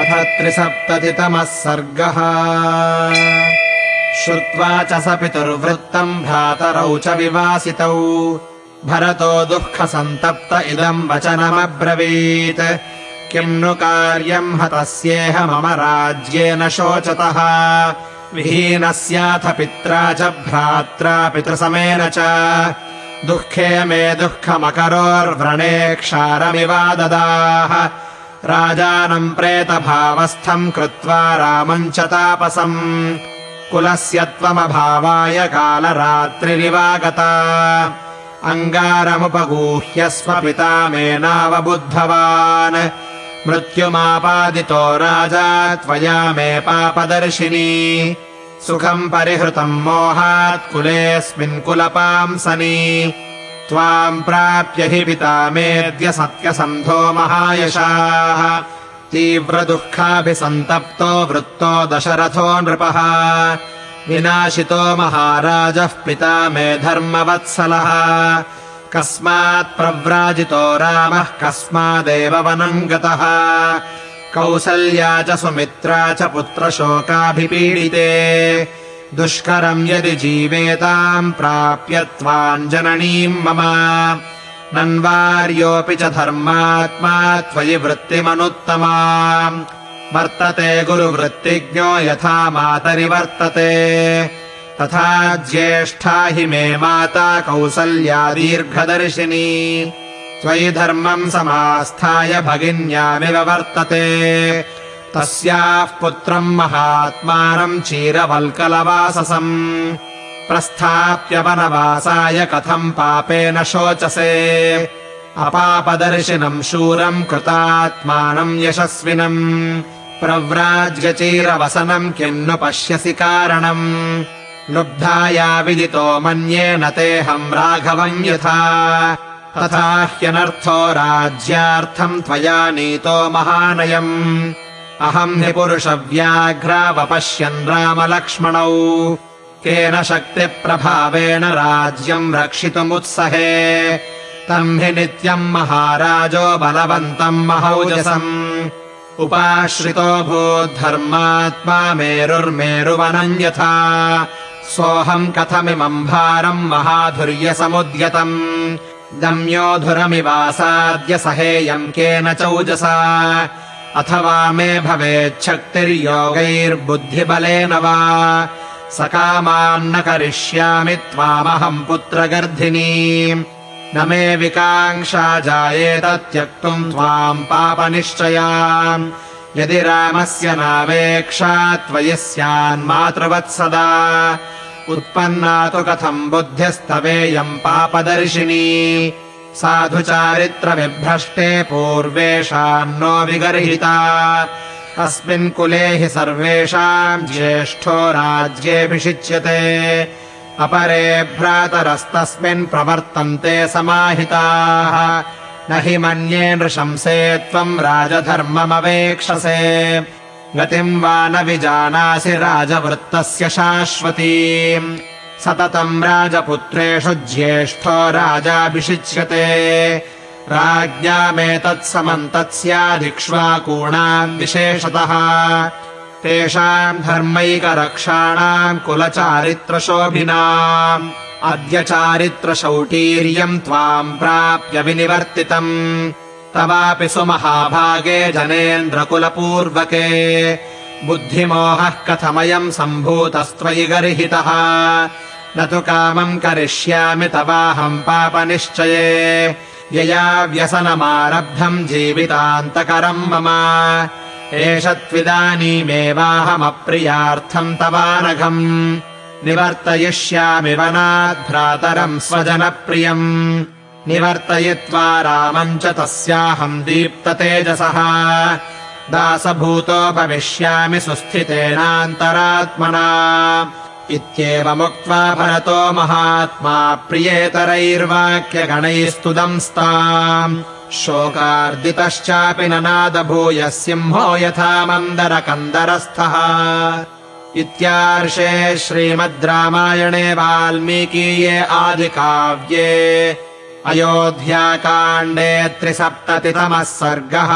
अथ त्रिसप्ततितमः सर्गः। श्रुत्वा च स पितुर्वृत्तम् भ्रातरौ च विवासितौ। भरतो दुःखसन्तप्त इदम् वचनमब्रवीत्। किम् नु कार्यम् हतस्येह मम राज्येन शोचतः। विहीनस्याथ पित्रा च भ्रात्रा पितृसमेन च। दुःखे मे दुःखमकरोर्व्रणे क्षारमिवाददाः राजानम् प्रेतभावस्थम् कृत्वा रामम् च तापसम्। कुलस्य त्वमभावाय कालरात्रिरिवागता। अङ्गारमुपगूह्य स्वपिता मेनावबुद्धवान् मृत्युमापादितो राजा त्वया मे पापदर्शिनी। सुखम् परिहृतम् मोहात् कुलेऽस्मिन् कुलपांसनि त्वाम् प्राप्य हि पिता मेऽद्य सत्यसन्धो महायशाः। तीव्रदुःखाभिसन्तप्तो वृत्तो दशरथो नृपः। विनाशितो महाराजः पिता मे धर्मवत्सलः। कस्मात् प्रव्राजितो रामः कस्मादेव वनम् गतः। कौसल्या च सुमित्रा च पुत्रशोकाभिपीडिते दुष्करम् यदि जीवेताम् प्राप्य त्वाञ्जननीम् मम। नन्वार्योऽपि च धर्मात्मा त्वयि वृत्तिमनुत्तमा। वर्तते गुरुवृत्तिज्ञो यथा मातरि वर्तते तथा ज्येष्ठा हि मे माता कौसल्या दीर्घदर्शिनी। त्वयि धर्मम् समास्थाय भगिन्यामिव वर्तते तस्याः पुत्रम् महात्मानम् चीरवल्कलवाससम्। प्रस्थाप्य वनवासाय कथम् पापेन शोचसे। अपापदर्शिनम् शूरम् कृतात्मानम् यशस्विनम्। प्रव्राज्यचीरवसनम् किन्नु पश्यसि कारणम्। लुब्धाया विदितो मन्येन तेऽहम् राघवम् यथा। तथा ह्यनर्थो राज्यार्थम् त्वया नीतो महानयम् अहम् हि पुरुषव्याघ्रावपश्यन् रामलक्ष्मणौ। केन शक्तिप्रभावेण राज्यम् रक्षितुमुत्सहे। तम् हि नित्यम् महाराजो बलवन्तम् महौजसम्। उपाश्रितो भूद्धर्मात्मा मेरुर्मेरुवनम् यथा सोऽहम् कथमिमम् भारम् महाधुर्यसमुद्यतम्। दम्योधुरमिवासाद्य सहेयम् केन चौजसा अथवा मे भवेच्छक्तिर्योगैर्बुद्धिबलेन वा। सकामान्न करिष्यामि त्वामहम् पुत्रगर्धिनी। न मे विकाङ्क्षा जायेत त्यक्तुम् त्वाम् पापनिश्चया यदि रामस्य नावेक्षा त्वयि स्यान्मातृवत्सदा उत्पन्ना तु कथम् बुद्ध्यस्तवेयम् पापदर्शिनी साधुचारित्रविभ्रष्टे पूर्वेषान्नो विगर्हिता। अस्मिन् कुले हि सर्वेषाम् ज्येष्ठो राज्येऽभिषिच्यते। अपरे भ्रातरस्तस्मिन् प्रवर्तन्ते समाहिताः। न हि मन्ये नृशंसे त्वम् राजधर्ममवेक्षसे। गतिम् वा न विजानासि राजवृत्तस्य शाश्वतीम् सततम् राजपुत्रेषु ज्येष्ठो राजाभिषिच्यते। राज्ञामेतत्समम् तत्स्यादिक्ष्वाकूणाम् विशेषतः। तेषाम् धर्मैकरक्षाणाम् कुलचारित्रशोभिनाम् अद्य चारित्रशौटीर्यम् त्वाम् प्राप्य विनिवर्तितम्। तवापि सुमहाभागे जनेन्द्रकुलपूर्वके। बुद्धिमोहः कथमयम् सम्भूतस्त्वयि गर्हितः न तु कामम् करिष्यामि तवाहम् पापनिश्चये। यया व्यसनमारब्धम् जीवितान्तकरम् मम। एष त्विदानीमेवाहमप्रियार्थम् तवानघम्। निवर्तयिष्यामि वनाद्भ्रातरम् स्वजनप्रियम्। निवर्तयित्वा रामम् च तस्याहम् दीप्ततेजसः। दासभूतो भविष्यामि सुस्थितेनान्तरात्मना इत्येवमुक्त्वा भरतो महात्मा प्रियेतरैर्वाक्यगणैस्तुदंस्ताम्। शोकार्दितश्चापि ननादभूयः सिंहो यथा मन्दरकन्दरस्थः इत्यार्षे श्रीमद् रामायणे वाल्मीकीये आदिकाव्ये अयोध्याकाण्डे त्रिसप्ततितमः सर्गः